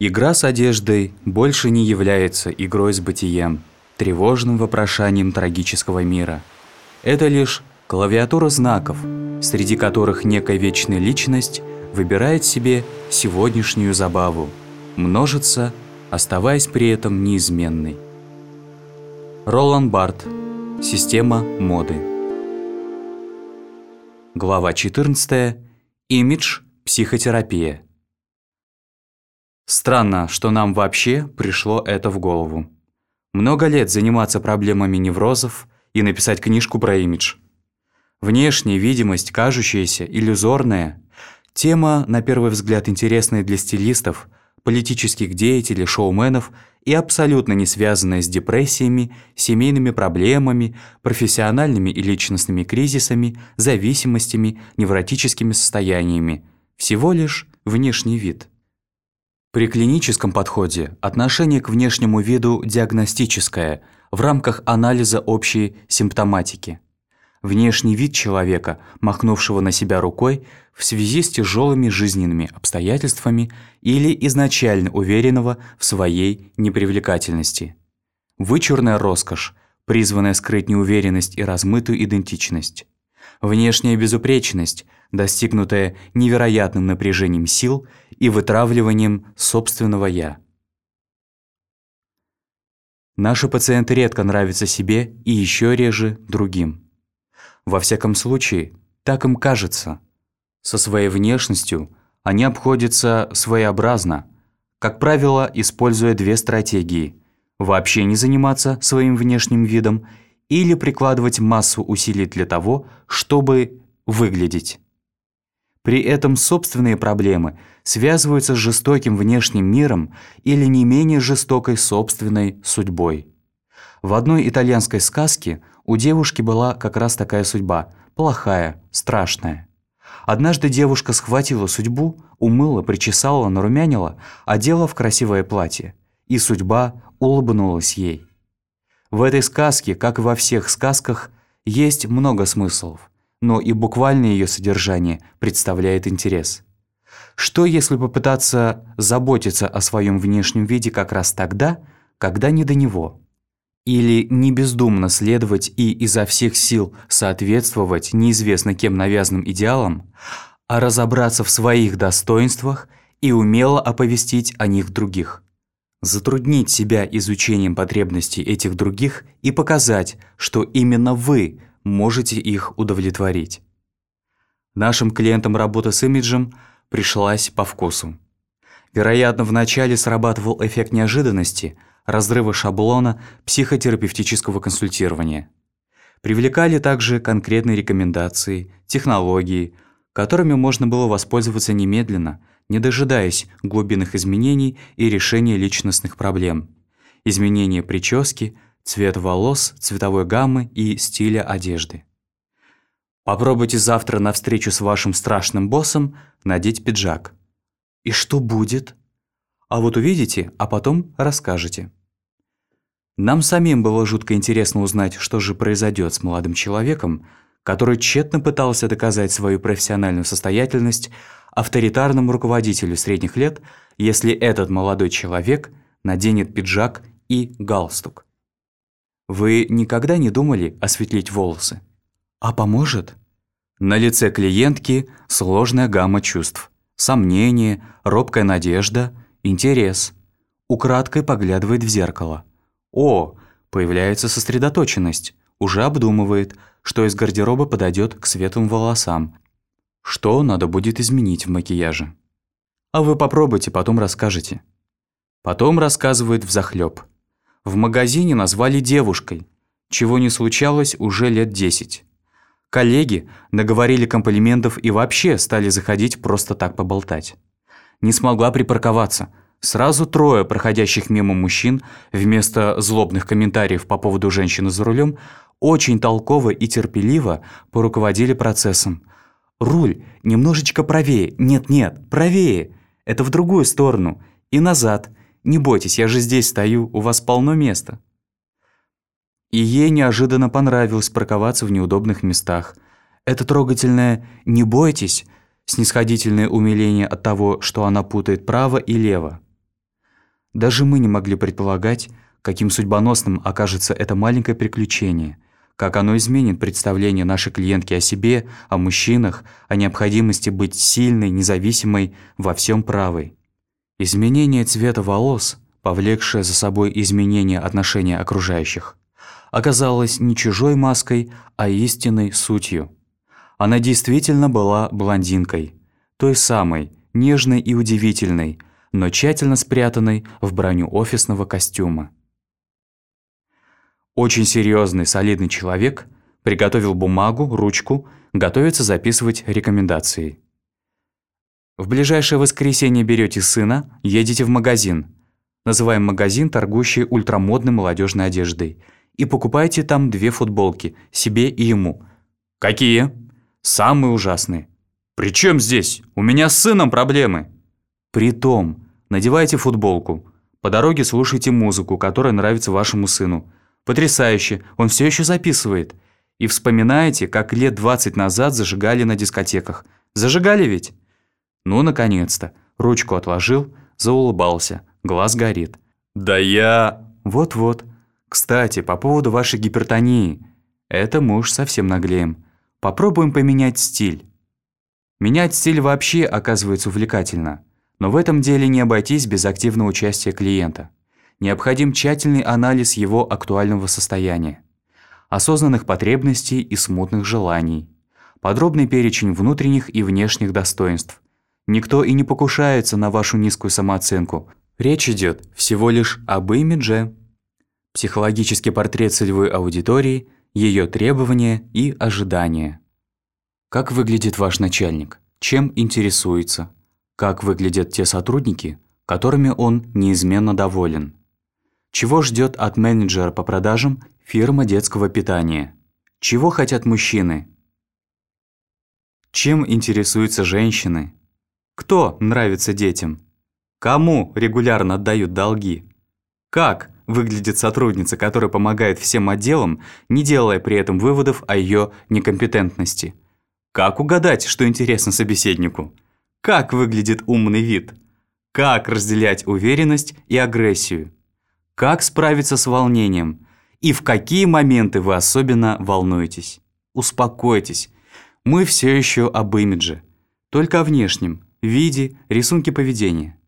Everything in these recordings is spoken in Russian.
Игра с одеждой больше не является игрой с бытием, тревожным вопрошанием трагического мира. Это лишь клавиатура знаков, среди которых некая вечная личность выбирает себе сегодняшнюю забаву, множится, оставаясь при этом неизменной. Ролан Барт. Система моды. Глава 14. Имидж. Психотерапия. Странно, что нам вообще пришло это в голову. Много лет заниматься проблемами неврозов и написать книжку про имидж. Внешняя видимость, кажущаяся, иллюзорная. Тема, на первый взгляд, интересная для стилистов, политических деятелей, шоуменов и абсолютно не связанная с депрессиями, семейными проблемами, профессиональными и личностными кризисами, зависимостями, невротическими состояниями. Всего лишь внешний вид – при клиническом подходе отношение к внешнему виду диагностическое в рамках анализа общей симптоматики. Внешний вид человека, махнувшего на себя рукой в связи с тяжелыми жизненными обстоятельствами или изначально уверенного в своей непривлекательности. Вычурная роскошь, призванная скрыть неуверенность и размытую идентичность. Внешняя безупречность, достигнутая невероятным напряжением сил и вытравливанием собственного «я». Наши пациенты редко нравятся себе и еще реже другим. Во всяком случае, так им кажется. Со своей внешностью они обходятся своеобразно, как правило, используя две стратегии – вообще не заниматься своим внешним видом или прикладывать массу усилий для того, чтобы выглядеть. При этом собственные проблемы связываются с жестоким внешним миром или не менее жестокой собственной судьбой. В одной итальянской сказке у девушки была как раз такая судьба – плохая, страшная. Однажды девушка схватила судьбу, умыла, причесала, нарумянила, одела в красивое платье, и судьба улыбнулась ей. В этой сказке, как и во всех сказках, есть много смыслов, но и буквальное ее содержание представляет интерес. Что если попытаться заботиться о своем внешнем виде как раз тогда, когда не до него? Или не бездумно следовать и изо всех сил соответствовать неизвестно кем навязанным идеалам, а разобраться в своих достоинствах и умело оповестить о них других – затруднить себя изучением потребностей этих других и показать, что именно вы можете их удовлетворить. Нашим клиентам работа с имиджем пришлась по вкусу. Вероятно, вначале срабатывал эффект неожиданности, разрыва шаблона психотерапевтического консультирования. Привлекали также конкретные рекомендации, технологии, которыми можно было воспользоваться немедленно – не дожидаясь глубинных изменений и решения личностных проблем. Изменение прически, цвет волос, цветовой гаммы и стиля одежды. Попробуйте завтра на встречу с вашим страшным боссом надеть пиджак. И что будет? А вот увидите, а потом расскажете. Нам самим было жутко интересно узнать, что же произойдет с молодым человеком, который тщетно пытался доказать свою профессиональную состоятельность, авторитарному руководителю средних лет, если этот молодой человек наденет пиджак и галстук. Вы никогда не думали осветлить волосы? А поможет? На лице клиентки сложная гамма чувств. Сомнение, робкая надежда, интерес. Украдкой поглядывает в зеркало. О, появляется сосредоточенность. Уже обдумывает, что из гардероба подойдет к светлым волосам что надо будет изменить в макияже. А вы попробуйте, потом расскажете. Потом рассказывает взахлёб. В магазине назвали девушкой, чего не случалось уже лет десять. Коллеги наговорили комплиментов и вообще стали заходить просто так поболтать. Не смогла припарковаться. Сразу трое проходящих мимо мужчин вместо злобных комментариев по поводу женщины за рулем очень толково и терпеливо поруководили процессом, Руль немножечко правее. Нет-нет, правее. Это в другую сторону. И назад. Не бойтесь, я же здесь стою, у вас полно места. И ей неожиданно понравилось парковаться в неудобных местах. Это трогательное «не бойтесь», снисходительное умиление от того, что она путает право и лево. Даже мы не могли предполагать, каким судьбоносным окажется это маленькое приключение, как оно изменит представление нашей клиентки о себе, о мужчинах, о необходимости быть сильной, независимой, во всем правой. Изменение цвета волос, повлекшее за собой изменение отношения окружающих, оказалось не чужой маской, а истинной сутью. Она действительно была блондинкой, той самой, нежной и удивительной, но тщательно спрятанной в броню офисного костюма. Очень серьезный, солидный человек приготовил бумагу, ручку, готовится записывать рекомендации. В ближайшее воскресенье берете сына, едете в магазин. Называем магазин, торгующий ультрамодной молодежной одеждой. И покупаете там две футболки, себе и ему. Какие? Самые ужасные. «При чем здесь? У меня с сыном проблемы!» Притом, надевайте футболку. По дороге слушайте музыку, которая нравится вашему сыну. Потрясающе, он все еще записывает. И вспоминаете, как лет 20 назад зажигали на дискотеках. Зажигали ведь? Ну, наконец-то. Ручку отложил, заулыбался. Глаз горит. Да я... Вот-вот. Кстати, по поводу вашей гипертонии. Это мы уж совсем наглеем. Попробуем поменять стиль. Менять стиль вообще оказывается увлекательно. Но в этом деле не обойтись без активного участия клиента. Необходим тщательный анализ его актуального состояния, осознанных потребностей и смутных желаний, подробный перечень внутренних и внешних достоинств. Никто и не покушается на вашу низкую самооценку. Речь идет всего лишь об имидже. Психологический портрет целевой аудитории, ее требования и ожидания. Как выглядит ваш начальник? Чем интересуется? Как выглядят те сотрудники, которыми он неизменно доволен? Чего ждет от менеджера по продажам фирма детского питания? Чего хотят мужчины? Чем интересуются женщины? Кто нравится детям? Кому регулярно отдают долги? Как выглядит сотрудница, которая помогает всем отделам, не делая при этом выводов о ее некомпетентности? Как угадать, что интересно собеседнику? Как выглядит умный вид? Как разделять уверенность и агрессию? Как справиться с волнением? И в какие моменты вы особенно волнуетесь? Успокойтесь. Мы все еще об имидже. Только о внешнем, виде, рисунке поведения.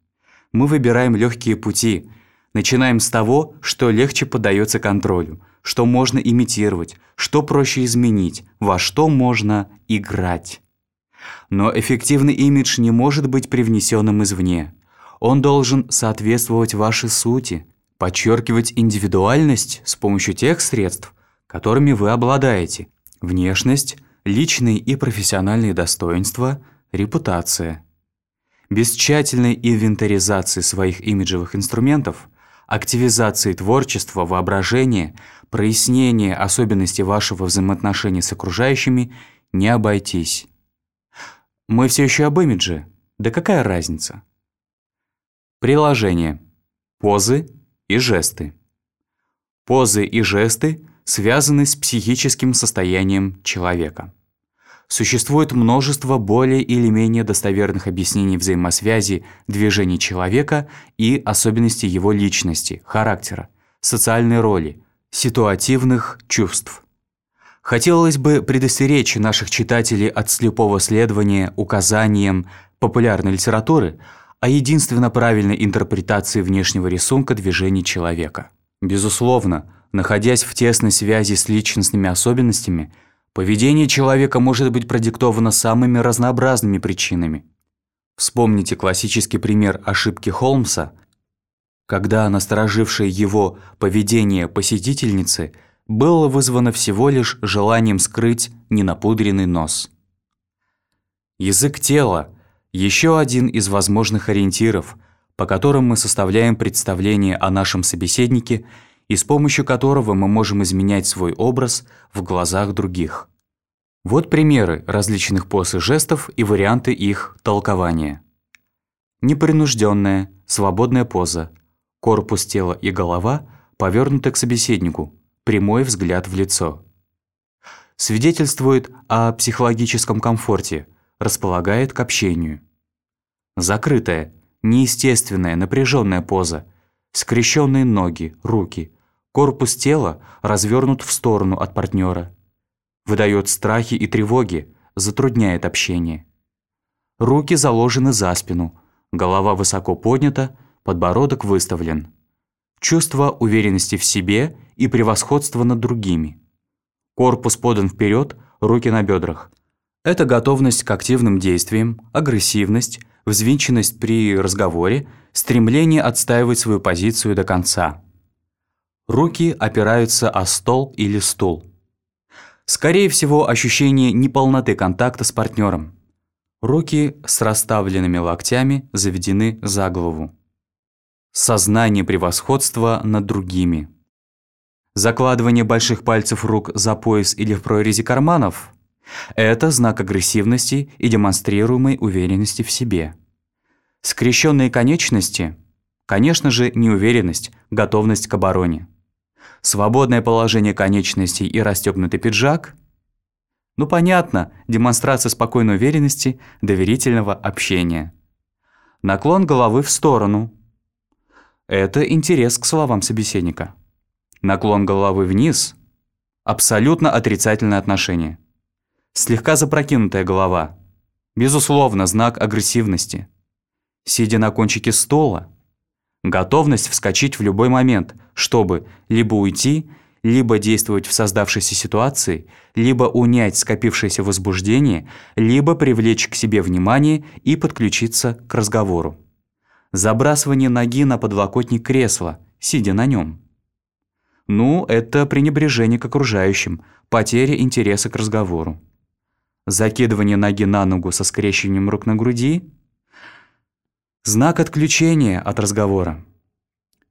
Мы выбираем легкие пути. Начинаем с того, что легче поддается контролю – что можно имитировать, что проще изменить, во что можно играть. Но эффективный имидж не может быть привнесенным извне. Он должен соответствовать вашей сути, подчеркивать индивидуальность с помощью тех средств, которыми вы обладаете. Внешность, личные и профессиональные достоинства, репутация. Без тщательной инвентаризации своих имиджевых инструментов – активизации творчества, воображения, прояснения особенностей вашего взаимоотношения с окружающими не обойтись. Мы все еще об имидже. Да какая разница? Приложение. Позы и жесты. Позы и жесты связаны с психическим состоянием человека. Существует множество более или менее достоверных объяснений взаимосвязи движений человека и особенностей его личности, характера, социальной роли, ситуативных чувств. Хотелось бы предостеречь наших читателей от слепого следования указаниям популярной литературы о единственно правильной интерпретации внешнего рисунка движений человека. Безусловно, находясь в тесной связи с личностными особенностями – Поведение человека может быть продиктовано самыми разнообразными причинами. Вспомните классический пример ошибки Холмса, когда насторожившее его поведение посетительницы было вызвано всего лишь желанием скрыть ненапудренный нос. Язык тела – еще один из возможных ориентиров, по которым мы составляем представление о нашем собеседнике – и с помощью которого мы можем изменять свой образ в глазах других. Вот примеры различных поз и жестов и варианты их толкования. Непринужденная, свободная поза. Корпус тела и голова повернуты к собеседнику, прямой взгляд в лицо. Свидетельствует о психологическом комфорте, располагает к общению. Закрытая, неестественная, напряженная поза – Скрещенные ноги, руки, корпус тела развернут в сторону от партнера. Выдает страхи и тревоги, затрудняет общение. Руки заложены за спину, голова высоко поднята, подбородок выставлен. Чувство уверенности в себе и превосходства над другими. Корпус подан вперед, руки на бедрах. Это готовность к активным действиям, агрессивность, взвинченность при разговоре, стремление отстаивать свою позицию до конца. Руки опираются о стол или стул. Скорее всего, ощущение неполноты контакта с партнером. Руки с расставленными локтями заведены за голову. Сознание превосходства над другими. Закладывание больших пальцев рук за пояс или в прорези карманов – это знак агрессивности и демонстрируемой уверенности в себе. Скрещенные конечности – конечно же, неуверенность, готовность к обороне. Свободное положение конечностей и расстегнутый пиджак – ну понятно, демонстрация спокойной уверенности, доверительного общения. Наклон головы в сторону – это интерес к словам собеседника. Наклон головы вниз – абсолютно отрицательное отношение. Слегка запрокинутая голова – безусловно, знак агрессивности. Сидя на кончике стола – готовность вскочить в любой момент, чтобы либо уйти, либо действовать в создавшейся ситуации, либо унять скопившееся возбуждение, либо привлечь к себе внимание и подключиться к разговору забрасывание ноги на подлокотник кресла, сидя на нем. Ну, это пренебрежение к окружающим, потеря интереса к разговору. Закидывание ноги на ногу со скрещиванием рук на груди – знак отключения от разговора.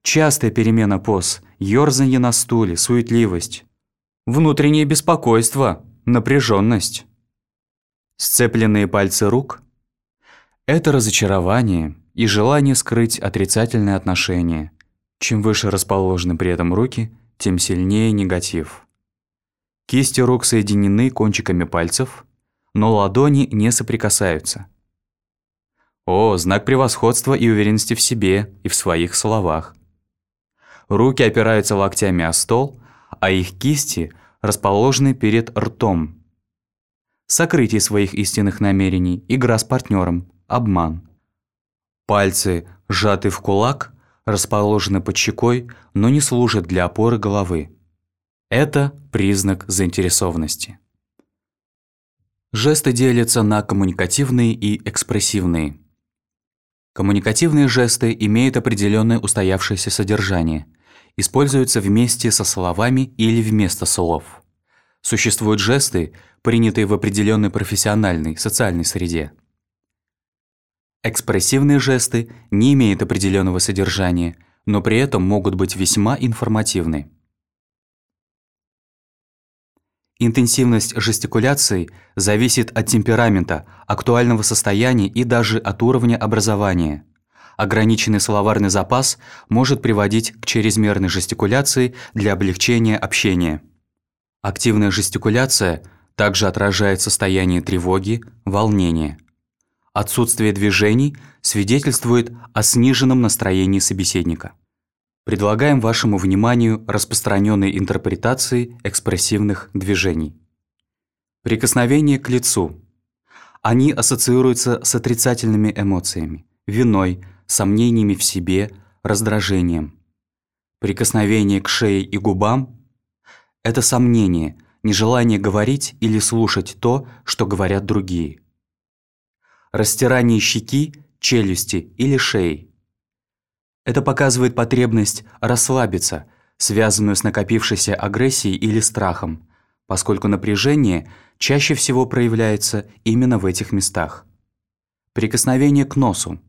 Частая перемена поз, ёрзанье на стуле, суетливость, внутреннее беспокойство, напряженность. Сцепленные пальцы рук – это разочарование – и желание скрыть отрицательное отношение. Чем выше расположены при этом руки, тем сильнее негатив. Кисти рук соединены кончиками пальцев, но ладони не соприкасаются. О, знак превосходства и уверенности в себе и в своих словах. Руки опираются локтями о стол, а их кисти расположены перед ртом. Сокрытие своих истинных намерений, игра с партнером, обман – Пальцы, сжаты в кулак, расположены под щекой, но не служат для опоры головы. Это признак заинтересованности. Жесты делятся на коммуникативные и экспрессивные. Коммуникативные жесты имеют определенное устоявшееся содержание, используются вместе со словами или вместо слов. Существуют жесты, принятые в определенной профессиональной, социальной среде. Экспрессивные жесты не имеют определенного содержания, но при этом могут быть весьма информативны. Интенсивность жестикуляции зависит от темперамента, актуального состояния и даже от уровня образования. Ограниченный словарный запас может приводить к чрезмерной жестикуляции для облегчения общения. Активная жестикуляция также отражает состояние тревоги, волнения. Отсутствие движений свидетельствует о сниженном настроении собеседника. Предлагаем вашему вниманию распространенные интерпретации экспрессивных движений. Прикосновение к лицу. Они ассоциируются с отрицательными эмоциями, виной, сомнениями в себе, раздражением. Прикосновение к шее и губам – это сомнение, нежелание говорить или слушать то, что говорят другие растирание щеки, челюсти или шеи. Это показывает потребность расслабиться, связанную с накопившейся агрессией или страхом, поскольку напряжение чаще всего проявляется именно в этих местах. Прикосновение к носу.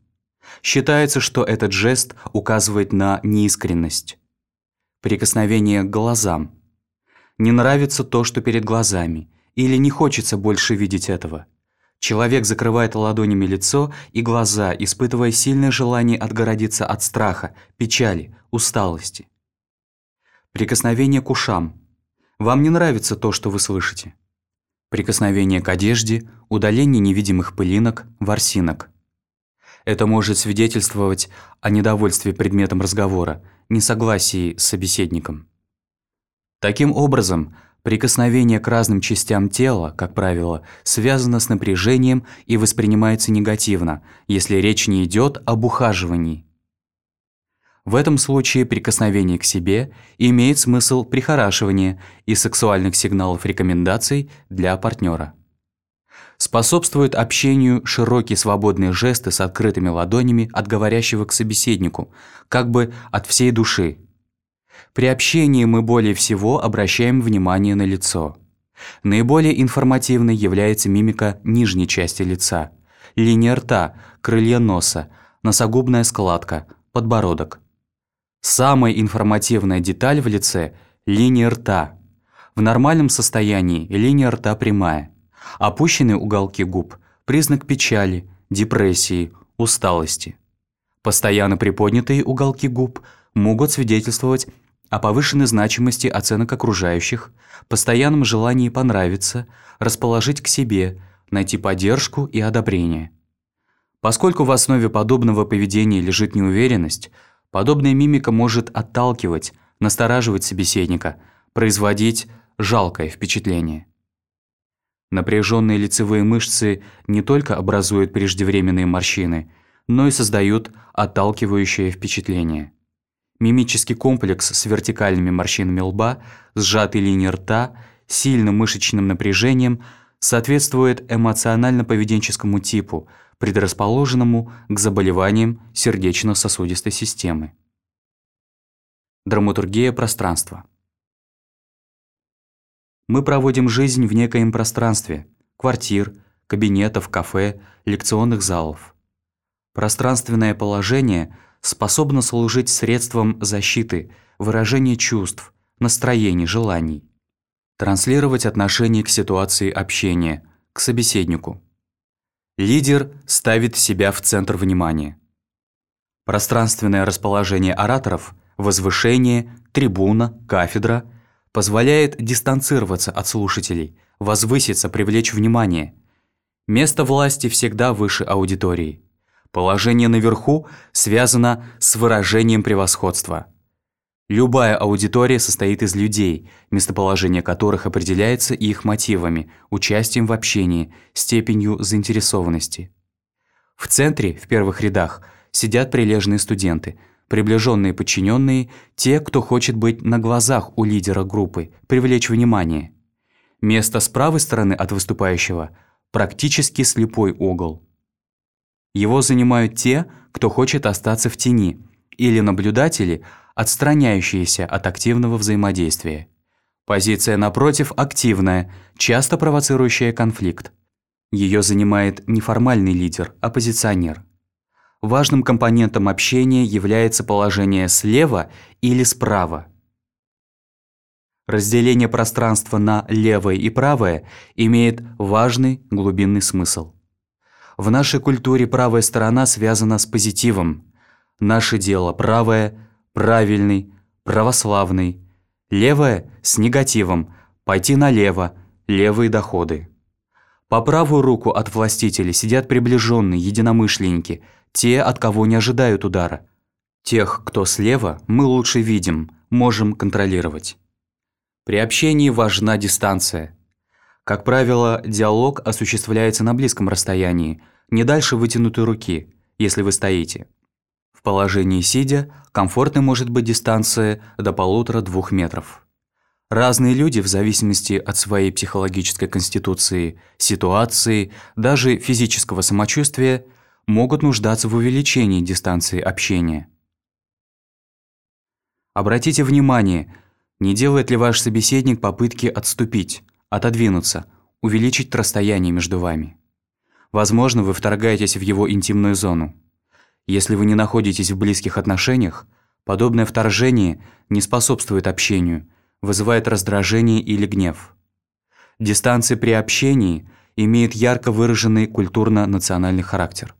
Считается, что этот жест указывает на неискренность. Прикосновение к глазам. Не нравится то, что перед глазами, или не хочется больше видеть этого – Человек закрывает ладонями лицо и глаза, испытывая сильное желание отгородиться от страха, печали, усталости. Прикосновение к ушам. Вам не нравится то, что вы слышите. Прикосновение к одежде, удаление невидимых пылинок, ворсинок. Это может свидетельствовать о недовольстве предметом разговора, несогласии с собеседником. Таким образом, прикосновение к разным частям тела, как правило, связано с напряжением и воспринимается негативно, если речь не идет об ухаживании. В этом случае прикосновение к себе имеет смысл прихорашивания и сексуальных сигналов рекомендаций для партнера. Способствует общению широкие свободные жесты с открытыми ладонями от говорящего к собеседнику, как бы от всей души. При общении мы более всего обращаем внимание на лицо. Наиболее информативной является мимика нижней части лица, линия рта, крылья носа, носогубная складка, подбородок. Самая информативная деталь в лице – линия рта. В нормальном состоянии линия рта прямая. Опущенные уголки губ – признак печали, депрессии, усталости. Постоянно приподнятые уголки губ могут свидетельствовать о повышенной значимости оценок окружающих, постоянном желании понравиться, расположить к себе, найти поддержку и одобрение. Поскольку в основе подобного поведения лежит неуверенность – Подобная мимика может отталкивать, настораживать собеседника, производить жалкое впечатление. Напряженные лицевые мышцы не только образуют преждевременные морщины, но и создают отталкивающее впечатление. Мимический комплекс с вертикальными морщинами лба, сжатой линией рта, сильным мышечным напряжением соответствует эмоционально-поведенческому типу – предрасположенному к заболеваниям сердечно-сосудистой системы. Драматургия пространства. Мы проводим жизнь в некоем пространстве – квартир, кабинетов, кафе, лекционных залов. Пространственное положение способно служить средством защиты, выражения чувств, настроений, желаний. Транслировать отношение к ситуации общения, к собеседнику. Лидер ставит себя в центр внимания. Пространственное расположение ораторов, возвышение, трибуна, кафедра позволяет дистанцироваться от слушателей, возвыситься, привлечь внимание. Место власти всегда выше аудитории. Положение наверху связано с выражением превосходства – Любая аудитория состоит из людей, местоположение которых определяется их мотивами, участием в общении, степенью заинтересованности. В центре, в первых рядах, сидят прилежные студенты, приближенные подчиненные, те, кто хочет быть на глазах у лидера группы, привлечь внимание. Место с правой стороны от выступающего – практически слепой угол. Его занимают те, кто хочет остаться в тени, или наблюдатели – отстраняющиеся от активного взаимодействия. Позиция, напротив, активная, часто провоцирующая конфликт. Ее занимает не формальный лидер, а позиционер. Важным компонентом общения является положение слева или справа. Разделение пространства на левое и правое имеет важный глубинный смысл. В нашей культуре правая сторона связана с позитивом. Наше дело правое – правильный, православный. Левое – с негативом, пойти налево, левые доходы. По правую руку от властителей сидят приближенные единомышленники, те, от кого не ожидают удара. Тех, кто слева, мы лучше видим, можем контролировать. При общении важна дистанция. Как правило, диалог осуществляется на близком расстоянии, не дальше вытянутой руки, если вы стоите. В положении сидя комфортной может быть дистанция до полутора-двух метров. Разные люди в зависимости от своей психологической конституции, ситуации, даже физического самочувствия могут нуждаться в увеличении дистанции общения. Обратите внимание, не делает ли ваш собеседник попытки отступить, отодвинуться, увеличить расстояние между вами. Возможно, вы вторгаетесь в его интимную зону. Если вы не находитесь в близких отношениях, подобное вторжение не способствует общению, вызывает раздражение или гнев. Дистанция при общении имеет ярко выраженный культурно-национальный характер.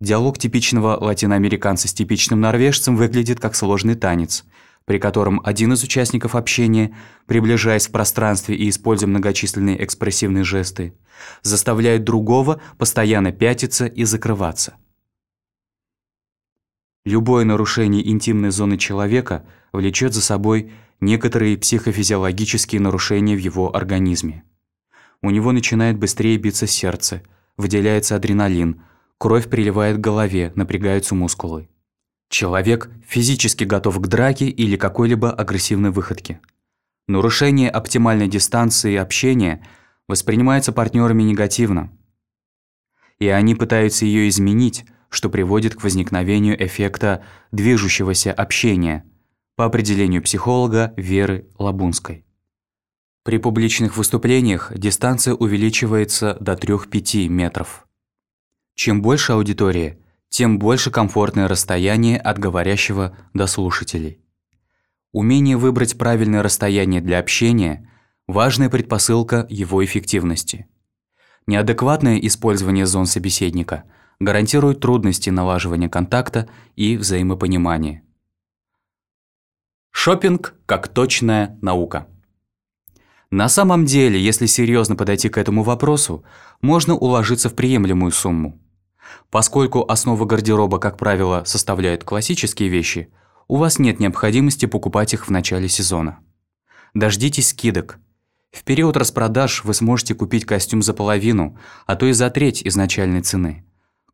Диалог типичного латиноамериканца с типичным норвежцем выглядит как сложный танец, при котором один из участников общения, приближаясь в пространстве и используя многочисленные экспрессивные жесты, заставляет другого постоянно пятиться и закрываться. Любое нарушение интимной зоны человека влечет за собой некоторые психофизиологические нарушения в его организме. У него начинает быстрее биться сердце, выделяется адреналин, кровь приливает к голове, напрягаются мускулы. Человек физически готов к драке или какой-либо агрессивной выходке. Нарушение оптимальной дистанции общения воспринимается партнерами негативно, и они пытаются ее изменить, что приводит к возникновению эффекта движущегося общения, по определению психолога Веры Лабунской. При публичных выступлениях дистанция увеличивается до 3-5 метров. Чем больше аудитория, тем больше комфортное расстояние от говорящего до слушателей. Умение выбрать правильное расстояние для общения – важная предпосылка его эффективности. Неадекватное использование зон собеседника гарантирует трудности налаживания контакта и взаимопонимания. Шопинг как точная наука. На самом деле, если серьезно подойти к этому вопросу, можно уложиться в приемлемую сумму. Поскольку основа гардероба, как правило, составляют классические вещи, у вас нет необходимости покупать их в начале сезона. Дождитесь скидок. В период распродаж вы сможете купить костюм за половину, а то и за треть изначальной цены.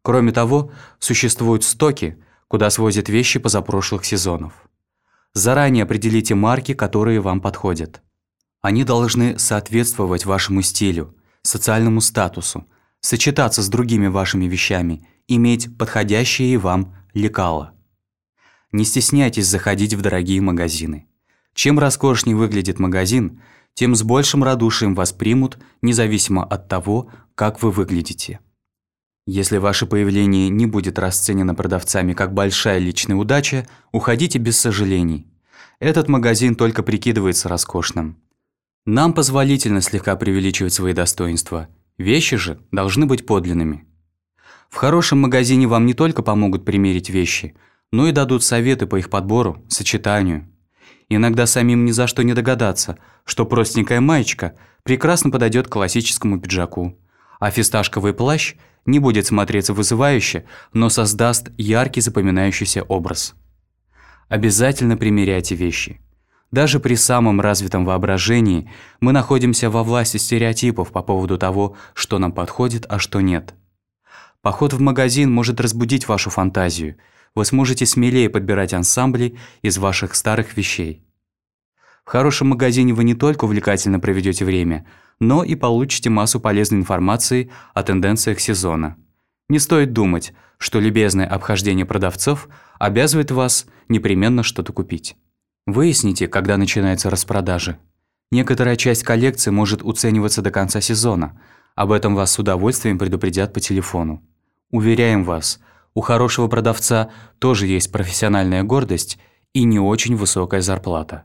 Кроме того, существуют стоки, куда свозят вещи позапрошлых сезонов. Заранее определите марки, которые вам подходят. Они должны соответствовать вашему стилю, социальному статусу, сочетаться с другими вашими вещами, иметь подходящие вам лекала. Не стесняйтесь заходить в дорогие магазины. Чем роскошнее выглядит магазин, тем с большим радушием вас примут, независимо от того, как вы выглядите. Если ваше появление не будет расценено продавцами как большая личная удача, уходите без сожалений. Этот магазин только прикидывается роскошным. Нам позволительно слегка преувеличивать свои достоинства. Вещи же должны быть подлинными. В хорошем магазине вам не только помогут примерить вещи, но и дадут советы по их подбору, сочетанию. Иногда самим ни за что не догадаться, что простенькая маечка прекрасно подойдет к классическому пиджаку, а фисташковый плащ не будет смотреться вызывающе, но создаст яркий запоминающийся образ. Обязательно примеряйте вещи. Даже при самом развитом воображении мы находимся во власти стереотипов по поводу того, что нам подходит, а что нет. Поход в магазин может разбудить вашу фантазию. Вы сможете смелее подбирать ансамбли из ваших старых вещей. В хорошем магазине вы не только увлекательно проведете время, но и получите массу полезной информации о тенденциях сезона. Не стоит думать, что любезное обхождение продавцов обязывает вас непременно что-то купить. Выясните, когда начинаются распродажи. Некоторая часть коллекции может уцениваться до конца сезона. Об этом вас с удовольствием предупредят по телефону. Уверяем вас, у хорошего продавца тоже есть профессиональная гордость и не очень высокая зарплата.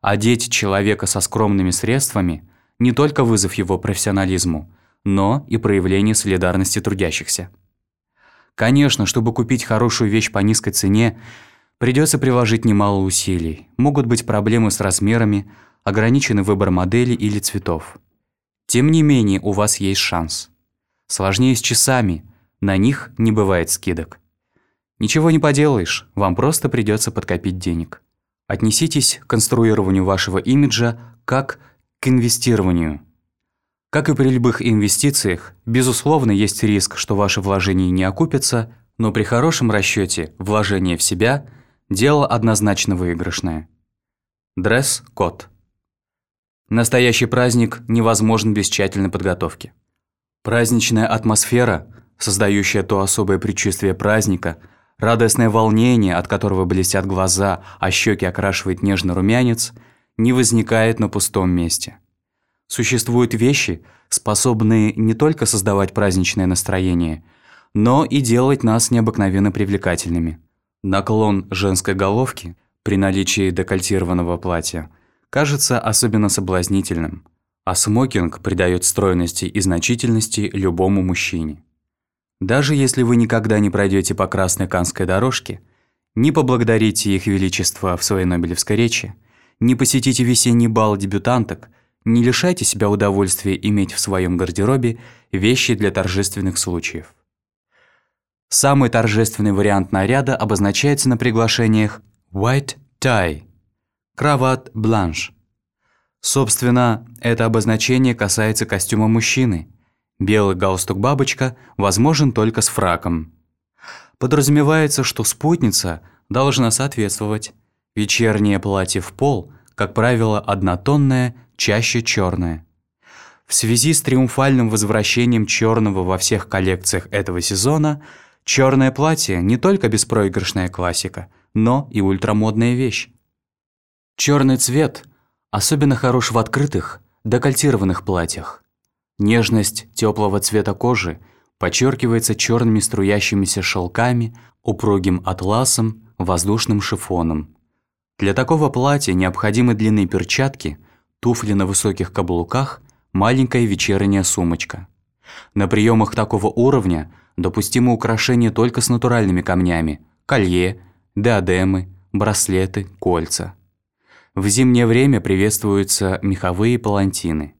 Одеть человека со скромными средствами – не только вызов его профессионализму, но и проявление солидарности трудящихся. Конечно, чтобы купить хорошую вещь по низкой цене, придется приложить немало усилий. Могут быть проблемы с размерами, ограниченный выбор моделей или цветов. Тем не менее, у вас есть шанс. Сложнее с часами, на них не бывает скидок. Ничего не поделаешь, вам просто придется подкопить денег. Отнеситесь к конструированию вашего имиджа как к инвестированию. Как и при любых инвестициях, безусловно, есть риск, что ваши вложения не окупятся, но при хорошем расчете вложение в себя – дело однозначно выигрышное. Дресс-код. Настоящий праздник невозможен без тщательной подготовки. Праздничная атмосфера, создающая то особое предчувствие праздника, радостное волнение, от которого блестят глаза, а щеки окрашивает нежный румянец – не возникает на пустом месте. Существуют вещи, способные не только создавать праздничное настроение, но и делать нас необыкновенно привлекательными. Наклон женской головки при наличии декольтированного платья кажется особенно соблазнительным, а смокинг придает стройности и значительности любому мужчине. Даже если вы никогда не пройдете по красной канской дорожке, не поблагодарите их величество в своей Нобелевской речи – не посетите весенний бал дебютанток, не лишайте себя удовольствия иметь в своем гардеробе вещи для торжественных случаев. Самый торжественный вариант наряда обозначается на приглашениях «white tie» – кроват бланш. Собственно, это обозначение касается костюма мужчины. Белый галстук-бабочка возможен только с фраком. Подразумевается, что спутница должна соответствовать. Вечернее платье в пол, как правило, однотонное, чаще черное. В связи с триумфальным возвращением черного во всех коллекциях этого сезона – Черное платье не только беспроигрышная классика, но и ультрамодная вещь. Черный цвет особенно хорош в открытых, декольтированных платьях. Нежность теплого цвета кожи подчеркивается черными струящимися шелками, упругим атласом, воздушным шифоном. Для такого платья необходимы длинные перчатки, туфли на высоких каблуках, маленькая вечерняя сумочка. На приемах такого уровня Допустимо украшения только с натуральными камнями – колье, диадемы, браслеты, кольца. В зимнее время приветствуются меховые палантины.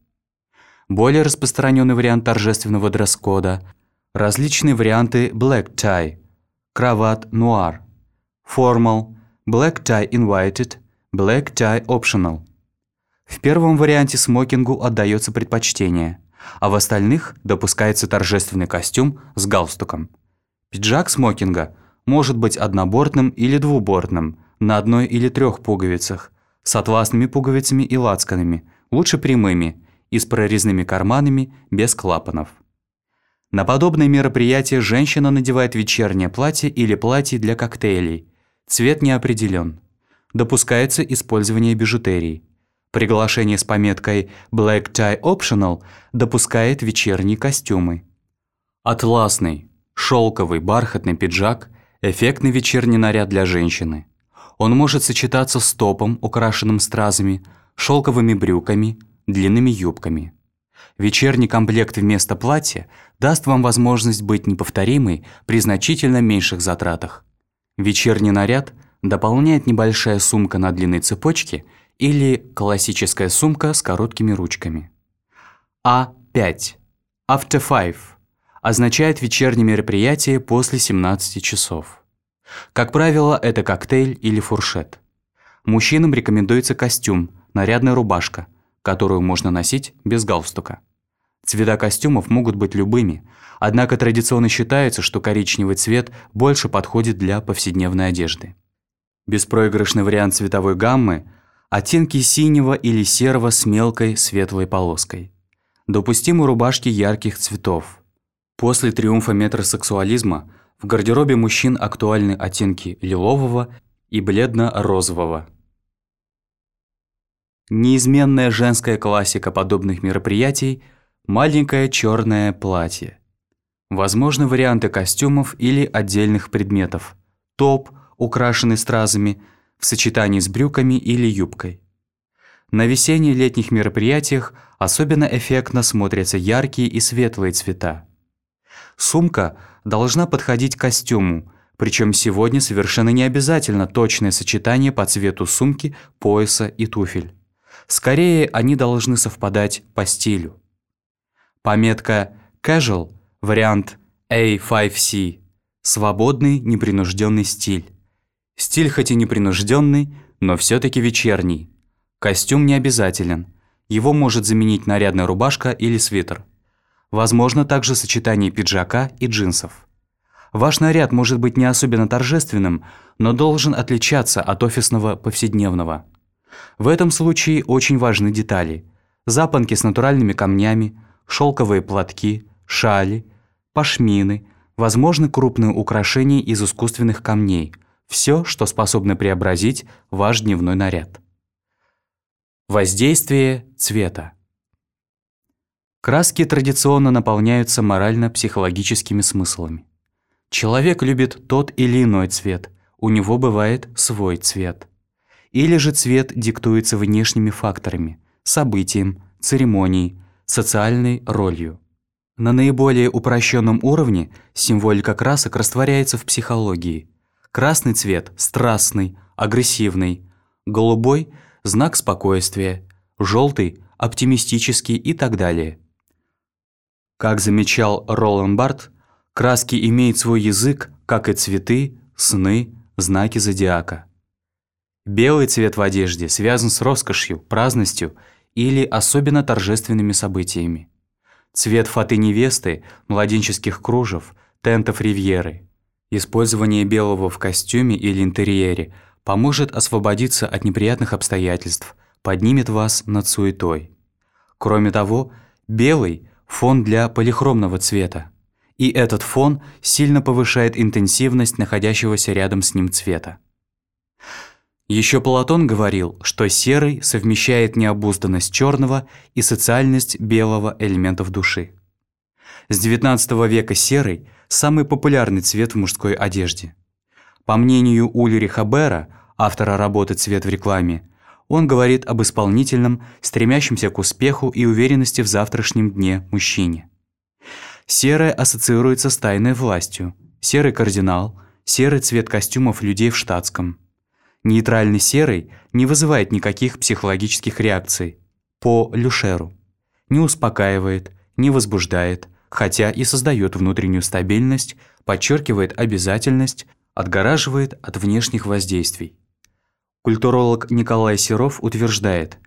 Более распространенный вариант торжественного дресс-кода – различные варианты black tie, кроват нуар, formal, black tie invited, black tie optional. В первом варианте смокингу отдается предпочтение – а в остальных допускается торжественный костюм с галстуком. Пиджак смокинга может быть однобортным или двубортным, на одной или трех пуговицах, с атласными пуговицами и лацканами, лучше прямыми и с прорезными карманами без клапанов. На подобные мероприятия женщина надевает вечернее платье или платье для коктейлей. Цвет не определен. Допускается использование бижутерии. Приглашение с пометкой «Black Tie Optional» допускает вечерние костюмы. Атласный, шелковый, бархатный пиджак – эффектный вечерний наряд для женщины. Он может сочетаться с топом, украшенным стразами, шелковыми брюками, длинными юбками. Вечерний комплект вместо платья даст вам возможность быть неповторимой при значительно меньших затратах. Вечерний наряд дополняет небольшая сумка на длинной цепочке – или классическая сумка с короткими ручками. А5. After five означает вечернее мероприятие после 17 часов. Как правило, это коктейль или фуршет. Мужчинам рекомендуется костюм, нарядная рубашка, которую можно носить без галстука. Цвета костюмов могут быть любыми, однако традиционно считается, что коричневый цвет больше подходит для повседневной одежды. Беспроигрышный вариант цветовой гаммы – Оттенки синего или серого с мелкой светлой полоской. Допустимы рубашки ярких цветов. После триумфа метросексуализма в гардеробе мужчин актуальны оттенки лилового и бледно-розового. Неизменная женская классика подобных мероприятий – маленькое черное платье. Возможны варианты костюмов или отдельных предметов. Топ, украшенный стразами – в сочетании с брюками или юбкой. На весенне-летних мероприятиях особенно эффектно смотрятся яркие и светлые цвета. Сумка должна подходить к костюму, причем сегодня совершенно не обязательно точное сочетание по цвету сумки, пояса и туфель. Скорее, они должны совпадать по стилю. Пометка «Casual» вариант A5C – свободный, непринужденный стиль. Стиль хоть и непринужденный, но все-таки вечерний. Костюм не обязателен. Его может заменить нарядная рубашка или свитер. Возможно также сочетание пиджака и джинсов. Ваш наряд может быть не особенно торжественным, но должен отличаться от офисного повседневного. В этом случае очень важны детали. Запонки с натуральными камнями, шелковые платки, шали, пашмины, возможно крупные украшения из искусственных камней – все, что способно преобразить ваш дневной наряд. Воздействие цвета. Краски традиционно наполняются морально-психологическими смыслами. Человек любит тот или иной цвет, у него бывает свой цвет. Или же цвет диктуется внешними факторами, событием, церемонией, социальной ролью. На наиболее упрощенном уровне символика красок растворяется в психологии – Красный цвет – страстный, агрессивный. Голубой – знак спокойствия. Желтый – оптимистический и так далее. Как замечал Ролан Барт, Краски имеют свой язык, как и цветы, сны, знаки зодиака. Белый цвет в одежде связан с роскошью, праздностью или особенно торжественными событиями. Цвет фаты невесты, младенческих кружев, тентов ривьеры. Использование белого в костюме или интерьере поможет освободиться от неприятных обстоятельств, поднимет вас над суетой. Кроме того, белый – фон для полихромного цвета. И этот фон сильно повышает интенсивность находящегося рядом с ним цвета. Еще Платон говорил, что серый совмещает необузданность черного и социальность белого элементов души. С XIX века серый – самый популярный цвет в мужской одежде. По мнению Ульриха Бера, автора работы «Цвет в рекламе», он говорит об исполнительном, стремящемся к успеху и уверенности в завтрашнем дне мужчине. Серое ассоциируется с тайной властью, серый кардинал, серый цвет костюмов людей в штатском – Нейтральный серый не вызывает никаких психологических реакций по Люшеру. Не успокаивает, не возбуждает, хотя и создает внутреннюю стабильность, подчеркивает обязательность, отгораживает от внешних воздействий. Культуролог Николай Серов утверждает,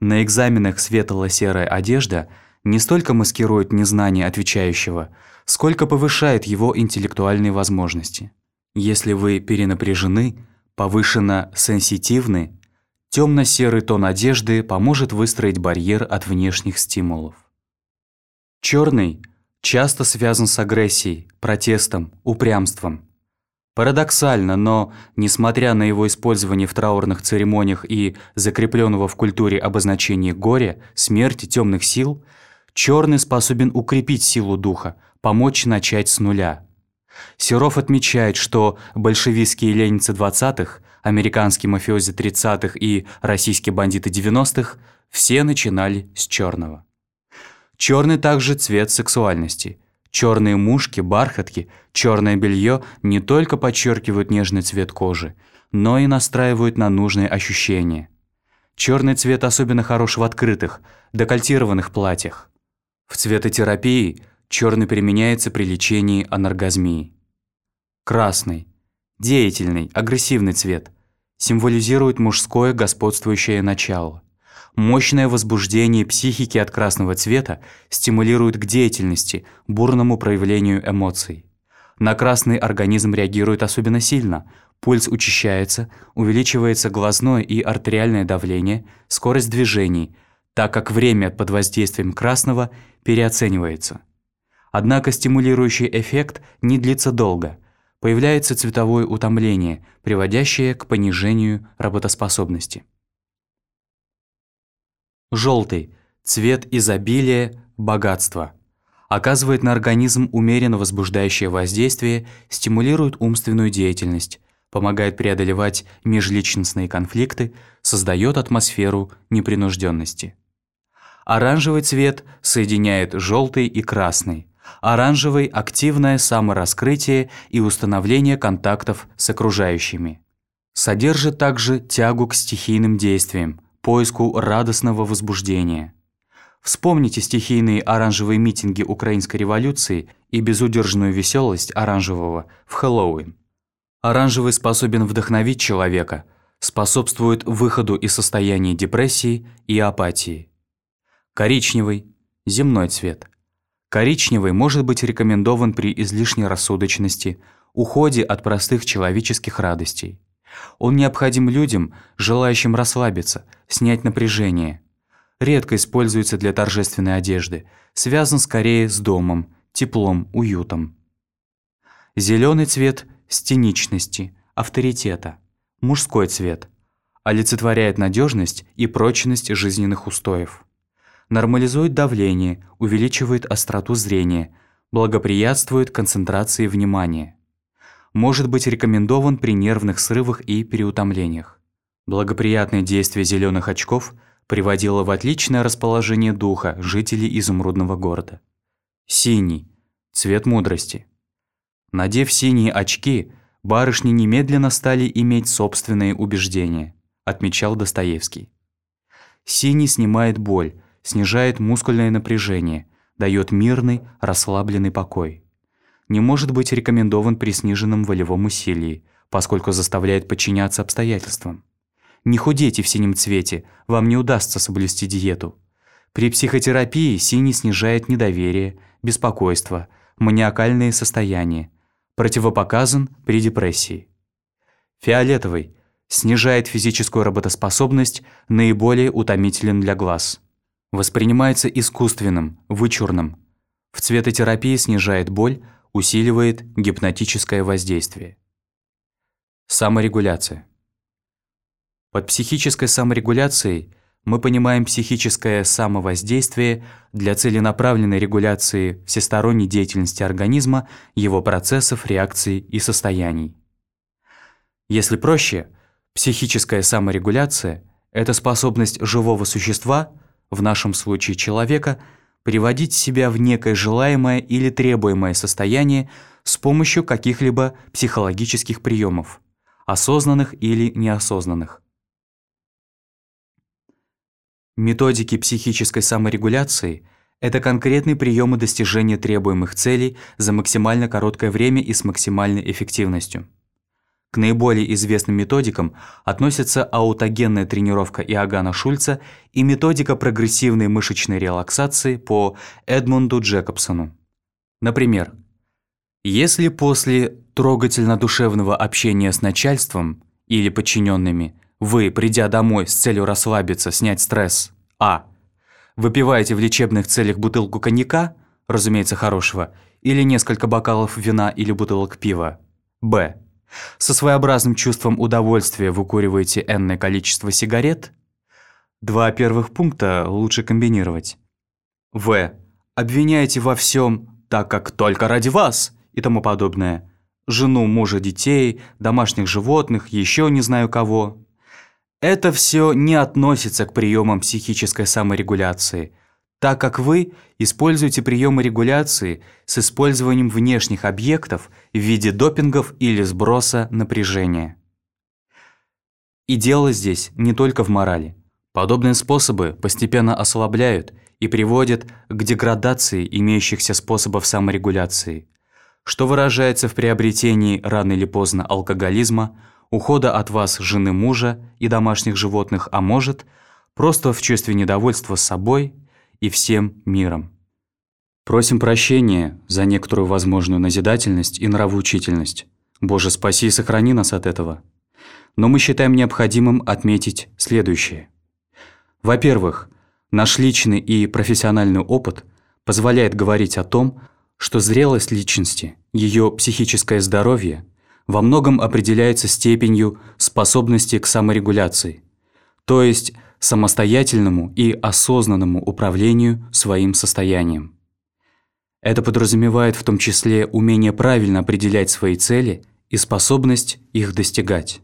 на экзаменах светло-серая одежда не столько маскирует незнание отвечающего, сколько повышает его интеллектуальные возможности. Если вы перенапряжены, повышенно сенситивны, темно-серый тон одежды поможет выстроить барьер от внешних стимулов. Черный часто связан с агрессией, протестом, упрямством. Парадоксально, но, несмотря на его использование в траурных церемониях и закрепленного в культуре обозначения горя, смерти, темных сил, черный способен укрепить силу духа, помочь начать с нуля – Серов отмечает, что большевистские ленинцы 20-х, американские мафиози 30-х и российские бандиты 90-х все начинали с черного. Черный также цвет сексуальности. Черные мушки, бархатки, черное белье не только подчеркивают нежный цвет кожи, но и настраивают на нужные ощущения. Черный цвет особенно хорош в открытых, декольтированных платьях. В цветотерапии Черный применяется при лечении анаргазмии. Красный. Деятельный, агрессивный цвет. Символизирует мужское господствующее начало. Мощное возбуждение психики от красного цвета стимулирует к деятельности, бурному проявлению эмоций. На красный организм реагирует особенно сильно. Пульс учащается, увеличивается глазное и артериальное давление, скорость движений, так как время под воздействием красного переоценивается. Однако стимулирующий эффект не длится долго. Появляется цветовое утомление, приводящее к понижению работоспособности. Желтый – цвет изобилия, богатства. Оказывает на организм умеренно возбуждающее воздействие, стимулирует умственную деятельность, помогает преодолевать межличностные конфликты, создает атмосферу непринужденности. Оранжевый цвет соединяет желтый и красный, Оранжевый – активное самораскрытие и установление контактов с окружающими. Содержит также тягу к стихийным действиям, поиску радостного возбуждения. Вспомните стихийные оранжевые митинги украинской революции и безудержную веселость оранжевого в Хэллоуин. Оранжевый способен вдохновить человека, способствует выходу из состояния депрессии и апатии. Коричневый – земной цвет – Коричневый может быть рекомендован при излишней рассудочности, уходе от простых человеческих радостей. Он необходим людям, желающим расслабиться, снять напряжение. Редко используется для торжественной одежды, связан скорее с домом, теплом, уютом. Зеленый цвет – стеничности, авторитета. Мужской цвет – олицетворяет надежность и прочность жизненных устоев нормализует давление, увеличивает остроту зрения, благоприятствует концентрации внимания. Может быть рекомендован при нервных срывах и переутомлениях. Благоприятное действие зеленых очков приводило в отличное расположение духа жителей изумрудного города. Синий – цвет мудрости. Надев синие очки, барышни немедленно стали иметь собственные убеждения, отмечал Достоевский. Синий снимает боль, снижает мускульное напряжение, дает мирный, расслабленный покой. Не может быть рекомендован при сниженном волевом усилии, поскольку заставляет подчиняться обстоятельствам. Не худейте в синем цвете, вам не удастся соблюсти диету. При психотерапии синий снижает недоверие, беспокойство, маниакальные состояния. Противопоказан при депрессии. Фиолетовый снижает физическую работоспособность, наиболее утомителен для глаз. Воспринимается искусственным, вычурным. В цветотерапии снижает боль, усиливает гипнотическое воздействие. Саморегуляция. Под психической саморегуляцией мы понимаем психическое самовоздействие для целенаправленной регуляции всесторонней деятельности организма, его процессов, реакций и состояний. Если проще, психическая саморегуляция – это способность живого существа, в нашем случае человека, приводить себя в некое желаемое или требуемое состояние с помощью каких-либо психологических приемов, осознанных или неосознанных. Методики психической саморегуляции – это конкретные приемы достижения требуемых целей за максимально короткое время и с максимальной эффективностью. К наиболее известным методикам относятся аутогенная тренировка Иоганна Шульца и методика прогрессивной мышечной релаксации по Эдмунду Джекобсону. Например, если после трогательно-душевного общения с начальством или подчиненными – вы, придя домой с целью расслабиться, снять стресс, а. Выпиваете в лечебных целях бутылку коньяка, разумеется, хорошего, или несколько бокалов вина или бутылок пива, б. Со своеобразным чувством удовольствия выкуриваете энное количество сигарет, два первых пункта лучше комбинировать. В. Обвиняете во всем, так как только ради вас и тому подобное. Жену, мужа, детей, домашних животных, еще не знаю кого. Это все не относится к приемам психической саморегуляции, так как вы используете приемы регуляции с использованием внешних объектов в виде допингов или сброса напряжения. И дело здесь не только в морали. Подобные способы постепенно ослабляют и приводят к деградации имеющихся способов саморегуляции, что выражается в приобретении рано или поздно алкоголизма, ухода от вас жены мужа и домашних животных, а может, просто в чувстве недовольства собой и всем миром. Просим прощения за некоторую возможную назидательность и нравоучительность. Боже, спаси и сохрани нас от этого. Но мы считаем необходимым отметить следующее. Во-первых, наш личный и профессиональный опыт позволяет говорить о том, что зрелость личности, ее психическое здоровье – во многом определяется степенью способности к саморегуляции, то есть самостоятельному и осознанному управлению своим состоянием. Это подразумевает в том числе умение правильно определять свои цели и способность их достигать.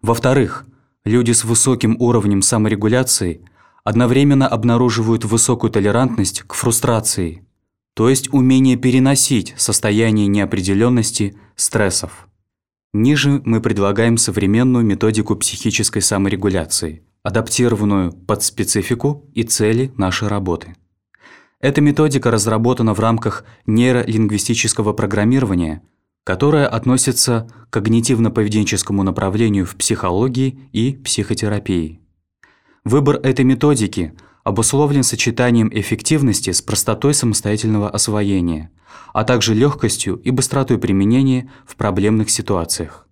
Во-вторых, люди с высоким уровнем саморегуляции одновременно обнаруживают высокую толерантность к фрустрации, то есть умение переносить состояние неопределенности, стрессов. Ниже мы предлагаем современную методику психической саморегуляции, адаптированную под специфику и цели нашей работы. Эта методика разработана в рамках нейролингвистического программирования, которое относится к когнитивно-поведенческому направлению в психологии и психотерапии. Выбор этой методики обусловлен сочетанием эффективности с простотой самостоятельного освоения, а также легкостью и быстротой применения в проблемных ситуациях.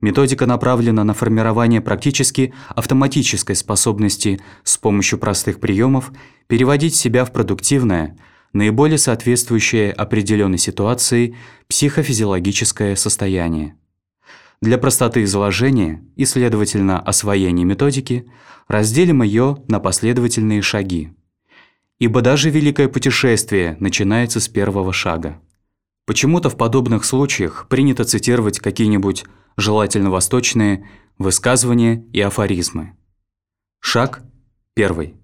Методика направлена на формирование практически автоматической способности с помощью простых приемов переводить себя в продуктивное, наиболее соответствующее определенной ситуации психофизиологическое состояние. Для простоты изложения и, следовательно, освоения методики разделим ее на последовательные шаги ибо даже великое путешествие начинается с первого шага. Почему-то в подобных случаях принято цитировать какие-нибудь желательно восточные высказывания и афоризмы. Шаг первый.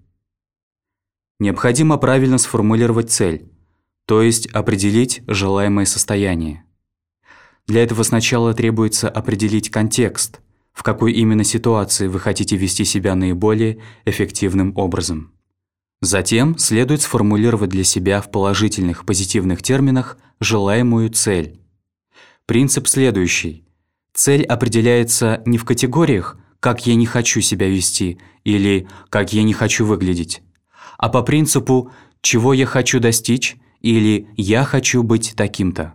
Необходимо правильно сформулировать цель, то есть определить желаемое состояние. Для этого сначала требуется определить контекст, в какой именно ситуации вы хотите вести себя наиболее эффективным образом. Затем следует сформулировать для себя в положительных позитивных терминах желаемую цель. Принцип следующий. Цель определяется не в категориях «как я не хочу себя вести» или «как я не хочу выглядеть», а по принципу «чего я хочу достичь» или «я хочу быть таким-то».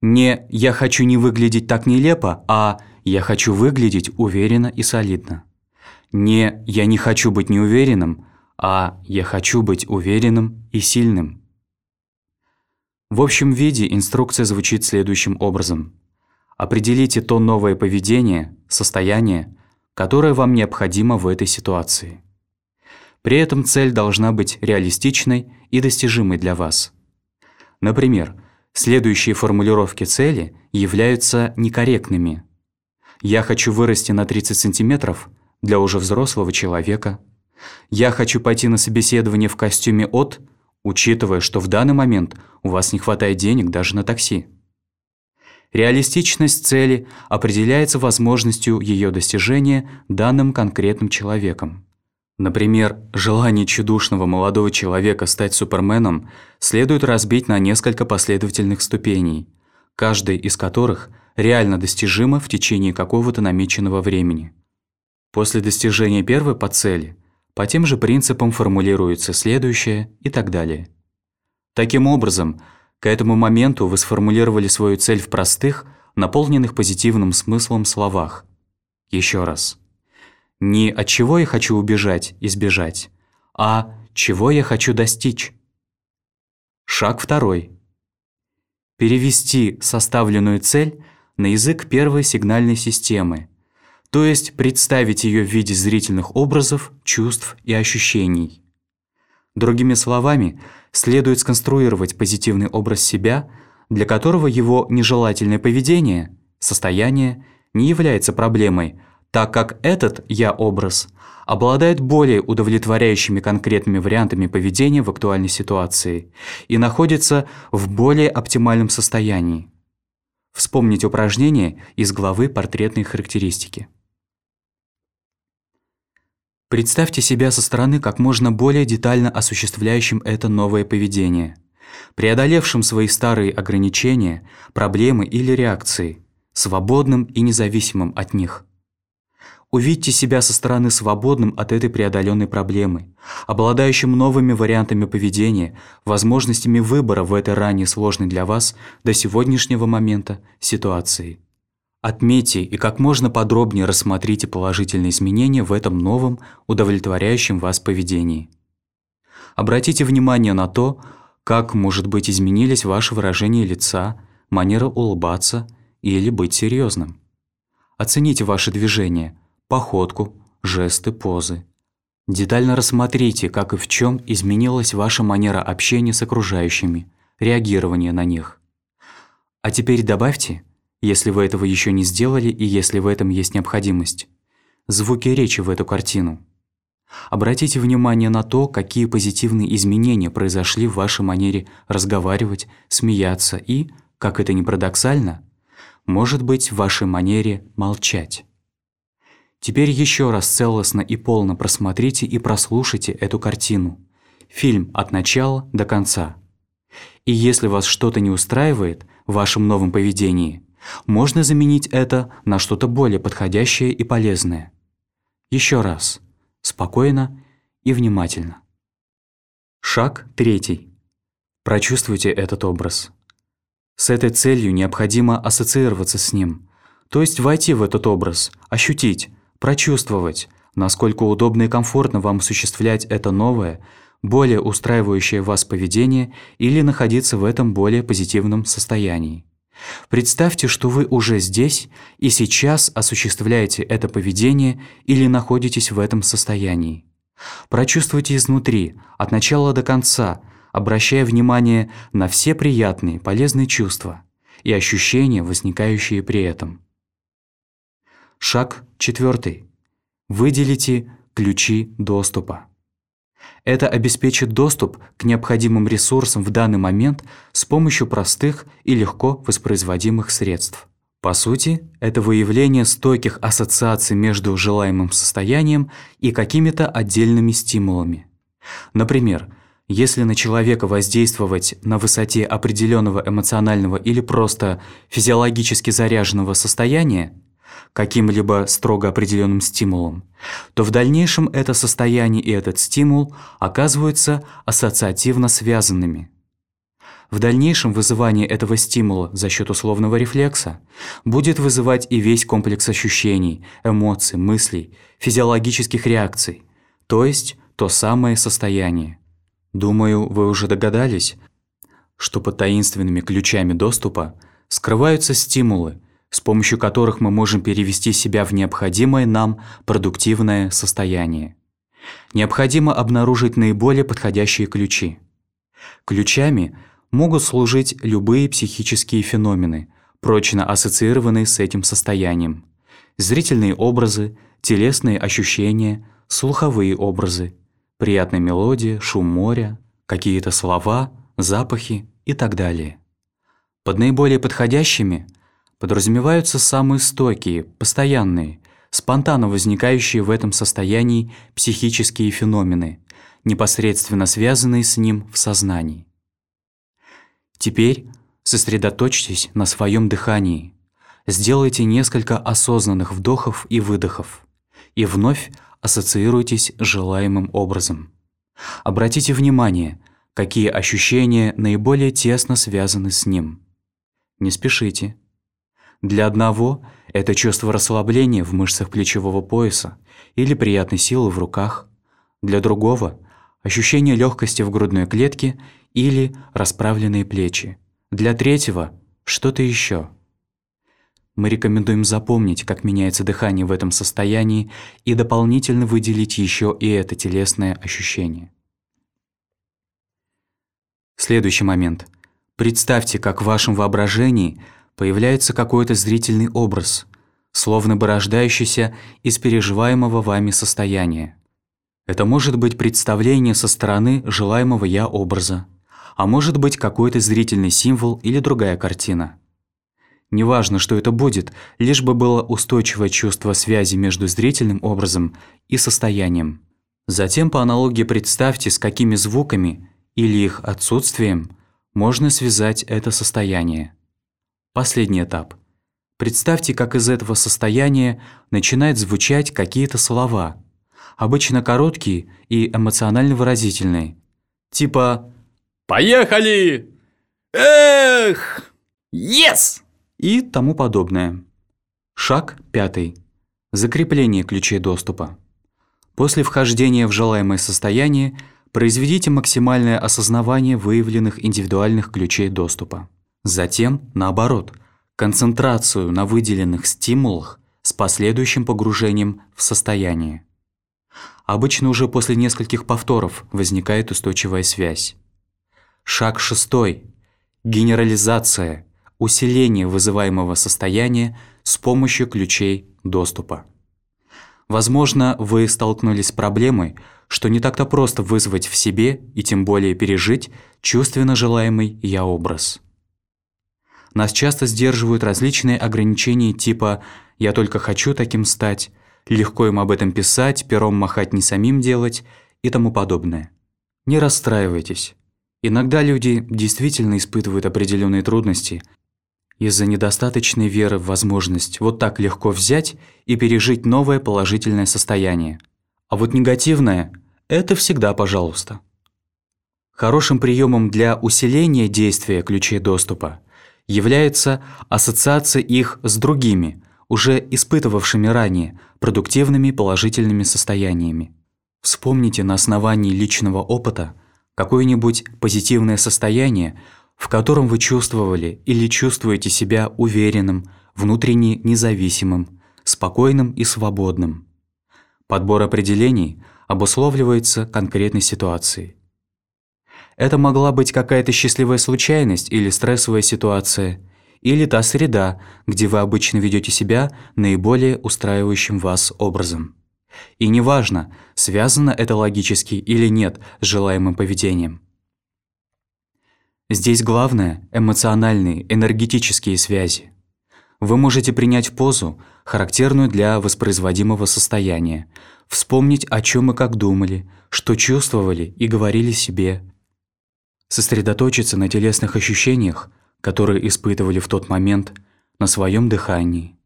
Не «я хочу не выглядеть так нелепо», а «я хочу выглядеть уверенно и солидно». Не «я не хочу быть неуверенным», а «я хочу быть уверенным и сильным». В общем виде инструкция звучит следующим образом. Определите то новое поведение, состояние, которое вам необходимо в этой ситуации. При этом цель должна быть реалистичной и достижимой для вас. Например, следующие формулировки цели являются некорректными. «Я хочу вырасти на 30 сантиметров» для уже взрослого человека. «Я хочу пойти на собеседование в костюме от», учитывая, что в данный момент у вас не хватает денег даже на такси. Реалистичность цели определяется возможностью ее достижения данным конкретным человеком. Например, желание чудушного молодого человека стать суперменом следует разбить на несколько последовательных ступеней, каждая из которых реально достижима в течение какого-то намеченного времени. После достижения первой по цели, по тем же принципам формулируется следующее и так далее. Таким образом, к этому моменту вы сформулировали свою цель в простых, наполненных позитивным смыслом словах. Еще раз. Не от чего я хочу убежать, избежать, а чего я хочу достичь. Шаг второй. Перевести составленную цель на язык первой сигнальной системы, то есть представить ее в виде зрительных образов, чувств и ощущений. Другими словами, следует сконструировать позитивный образ себя, для которого его нежелательное поведение, состояние, не является проблемой, так как этот «я-образ» обладает более удовлетворяющими конкретными вариантами поведения в актуальной ситуации и находится в более оптимальном состоянии. Вспомните упражнение из главы «Портретные характеристики». Представьте себя со стороны как можно более детально осуществляющим это новое поведение, преодолевшим свои старые ограничения, проблемы или реакции, свободным и независимым от них. Увидьте себя со стороны свободным от этой преодоленной проблемы, обладающим новыми вариантами поведения, возможностями выбора в этой ранее сложной для вас до сегодняшнего момента ситуации. Отметьте и как можно подробнее рассмотрите положительные изменения в этом новом, удовлетворяющем вас поведении. Обратите внимание на то, как, может быть, изменились ваши выражения лица, манера улыбаться или быть серьезным. Оцените ваши движения, походку, жесты, позы. Детально рассмотрите, как и в чем изменилась ваша манера общения с окружающими, реагирование на них. А теперь добавьте – если вы этого еще не сделали и если в этом есть необходимость. Звуки речи в эту картину. Обратите внимание на то, какие позитивные изменения произошли в вашей манере разговаривать, смеяться и, как это ни парадоксально, может быть, в вашей манере молчать. Теперь еще раз целостно и полно просмотрите и прослушайте эту картину. Фильм от начала до конца. И если вас что-то не устраивает в вашем новом поведении – можно заменить это на что-то более подходящее и полезное. Еще раз. Спокойно и внимательно. Шаг третий. Прочувствуйте этот образ. С этой целью необходимо ассоциироваться с ним, то есть войти в этот образ, ощутить, прочувствовать, насколько удобно и комфортно вам осуществлять это новое, более устраивающее вас поведение или находиться в этом более позитивном состоянии. Представьте, что вы уже здесь и сейчас осуществляете это поведение или находитесь в этом состоянии. Прочувствуйте изнутри, от начала до конца, обращая внимание на все приятные, полезные чувства и ощущения, возникающие при этом. Шаг четвертый. Выделите ключи доступа. Это обеспечит доступ к необходимым ресурсам в данный момент с помощью простых и легко воспроизводимых средств. По сути, это выявление стойких ассоциаций между желаемым состоянием и какими-то отдельными стимулами. Например, Если на человека воздействовать на высоте определенного эмоционального или просто физиологически заряженного состояния, каким-либо строго определенным стимулом, то в дальнейшем это состояние и этот стимул оказываются ассоциативно связанными. В дальнейшем вызывание этого стимула за счет условного рефлекса будет вызывать и весь комплекс ощущений, эмоций, мыслей, физиологических реакций, то есть то самое состояние. Думаю, вы уже догадались, что под таинственными ключами доступа скрываются стимулы, с помощью которых мы можем перевести себя в необходимое нам продуктивное состояние. Необходимо обнаружить наиболее подходящие ключи. Ключами могут служить любые психические феномены, прочно ассоциированные с этим состоянием. Зрительные образы, телесные ощущения, слуховые образы, приятная мелодия, шум моря, какие-то слова, запахи и так далее. Под наиболее подходящими подразумеваются самые стойкие, постоянные, спонтанно возникающие в этом состоянии психические феномены, непосредственно связанные с ним в сознании. Теперь сосредоточьтесь на своем дыхании, сделайте несколько осознанных вдохов и выдохов, и вновь ассоциируйтесь желаемым образом. Обратите внимание, какие ощущения наиболее тесно связаны с ним. Не спешите. Для одного это чувство расслабления в мышцах плечевого пояса или приятной силы в руках. Для другого – ощущение легкости в грудной клетке или расправленные плечи. Для третьего – что-то еще – мы рекомендуем запомнить, как меняется дыхание в этом состоянии и дополнительно выделить еще и это телесное ощущение. Следующий момент. Представьте, как в вашем воображении появляется какой-то зрительный образ, словно бы рождающийся из переживаемого вами состояния. Это может быть представление со стороны желаемого «я» образа, а может быть какой-то зрительный символ или другая картина. Неважно, что это будет, лишь бы было устойчивое чувство связи между зрительным образом и состоянием. Затем по аналогии представьте, с какими звуками или их отсутствием можно связать это состояние. Последний этап. Представьте, как из этого состояния начинают звучать какие-то слова, обычно короткие и эмоционально выразительные, типа «Поехали!» «Эх!» «Yes!» и тому подобное. Шаг пятый. Закрепление ключей доступа. После вхождения в желаемое состояние произведите максимальное осознавание выявленных индивидуальных ключей доступа. Затем, наоборот, концентрацию на выделенных стимулах с последующим погружением в состояние. Обычно уже после нескольких повторов возникает устойчивая связь. Шаг шестой. Генерализация – усиление вызываемого состояния с помощью ключей доступа. Возможно, вы столкнулись с проблемой, что не так-то просто вызвать в себе и тем более пережить чувственно желаемый «я-образ». Нас часто сдерживают различные ограничения типа «я только хочу таким стать», «легко им об этом писать», «пером махать не самим делать» и тому подобное. Не расстраивайтесь. Иногда люди действительно испытывают определенные трудности из-за недостаточной веры в возможность вот так легко взять и пережить новое положительное состояние. А вот негативное – это всегда пожалуйста. Хорошим приемом для усиления действия ключей доступа является ассоциация их с другими, уже испытывавшими ранее продуктивными положительными состояниями. Вспомните на основании личного опыта какое-нибудь позитивное состояние, в котором вы чувствовали или чувствуете себя уверенным, внутренне независимым, спокойным и свободным. Подбор определений обусловливается конкретной ситуацией. Это могла быть какая-то счастливая случайность или стрессовая ситуация, или та среда, где вы обычно ведете себя наиболее устраивающим вас образом. И неважно, связано это логически или нет с желаемым поведением. Здесь главное – эмоциональные, энергетические связи. Вы можете принять позу, характерную для воспроизводимого состояния, вспомнить, о чем и как думали, что чувствовали и говорили себе, Сосредоточиться на телесных ощущениях, которые испытывали в тот момент, на своем дыхании.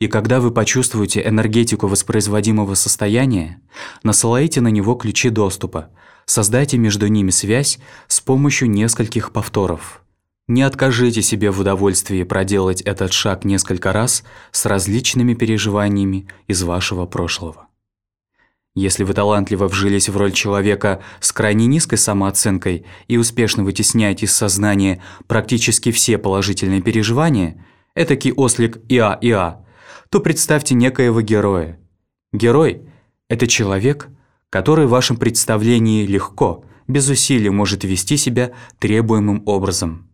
И когда вы почувствуете энергетику воспроизводимого состояния, насылайте на него ключи доступа, создайте между ними связь с помощью нескольких повторов. Не откажите себе в удовольствии проделать этот шаг несколько раз с различными переживаниями из вашего прошлого. Если вы талантливо вжились в роль человека с крайне низкой самооценкой и успешно вытесняете из сознания практически все положительные переживания, этакий ослик Иа-Иа, то представьте некоего героя. Герой – это человек, который в вашем представлении легко, без усилий может вести себя требуемым образом.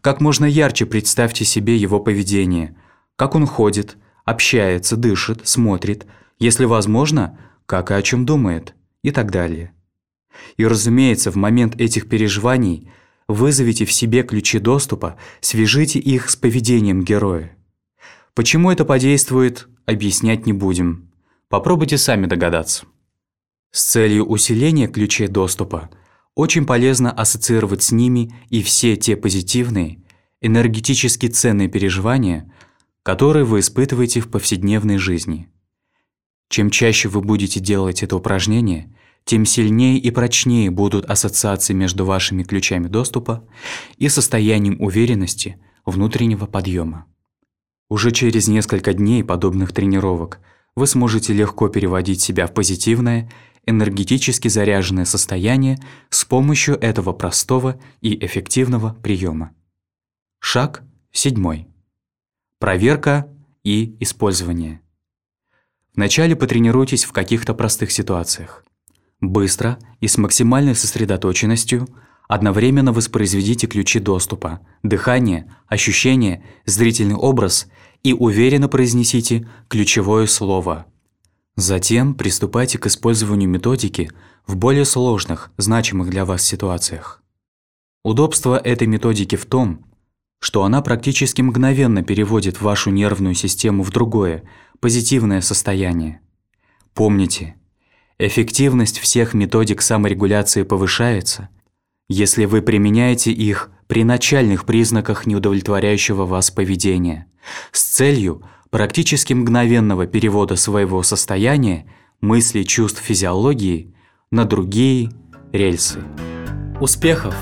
Как можно ярче представьте себе его поведение, как он ходит, общается, дышит, смотрит, если возможно, как и о чем думает, и так далее. И, разумеется, в момент этих переживаний вызовите в себе ключи доступа, свяжите их с поведением героя. Почему это подействует, объяснять не будем. Попробуйте сами догадаться. С целью усиления ключей доступа очень полезно ассоциировать с ними и все те позитивные, энергетически ценные переживания, которые вы испытываете в повседневной жизни. Чем чаще вы будете делать это упражнение, тем сильнее и прочнее будут ассоциации между вашими ключами доступа и состоянием уверенности внутреннего подъема. Уже через несколько дней подобных тренировок вы сможете легко переводить себя в позитивное, энергетически заряженное состояние с помощью этого простого и эффективного приема. Шаг седьмой. Проверка и использование. Вначале потренируйтесь в каких-то простых ситуациях. Быстро и с максимальной сосредоточенностью одновременно воспроизведите ключи доступа, дыхание, ощущение, зрительный образ и уверенно произнесите ключевое слово. Затем приступайте к использованию методики в более сложных, значимых для вас ситуациях. Удобство этой методики в том, что она практически мгновенно переводит вашу нервную систему в другое, позитивное состояние. Помните, эффективность всех методик саморегуляции повышается, если вы применяете их при начальных признаках неудовлетворяющего вас поведения с целью практически мгновенного перевода своего состояния, мыслей, чувств, физиологии на другие рельсы. Успехов!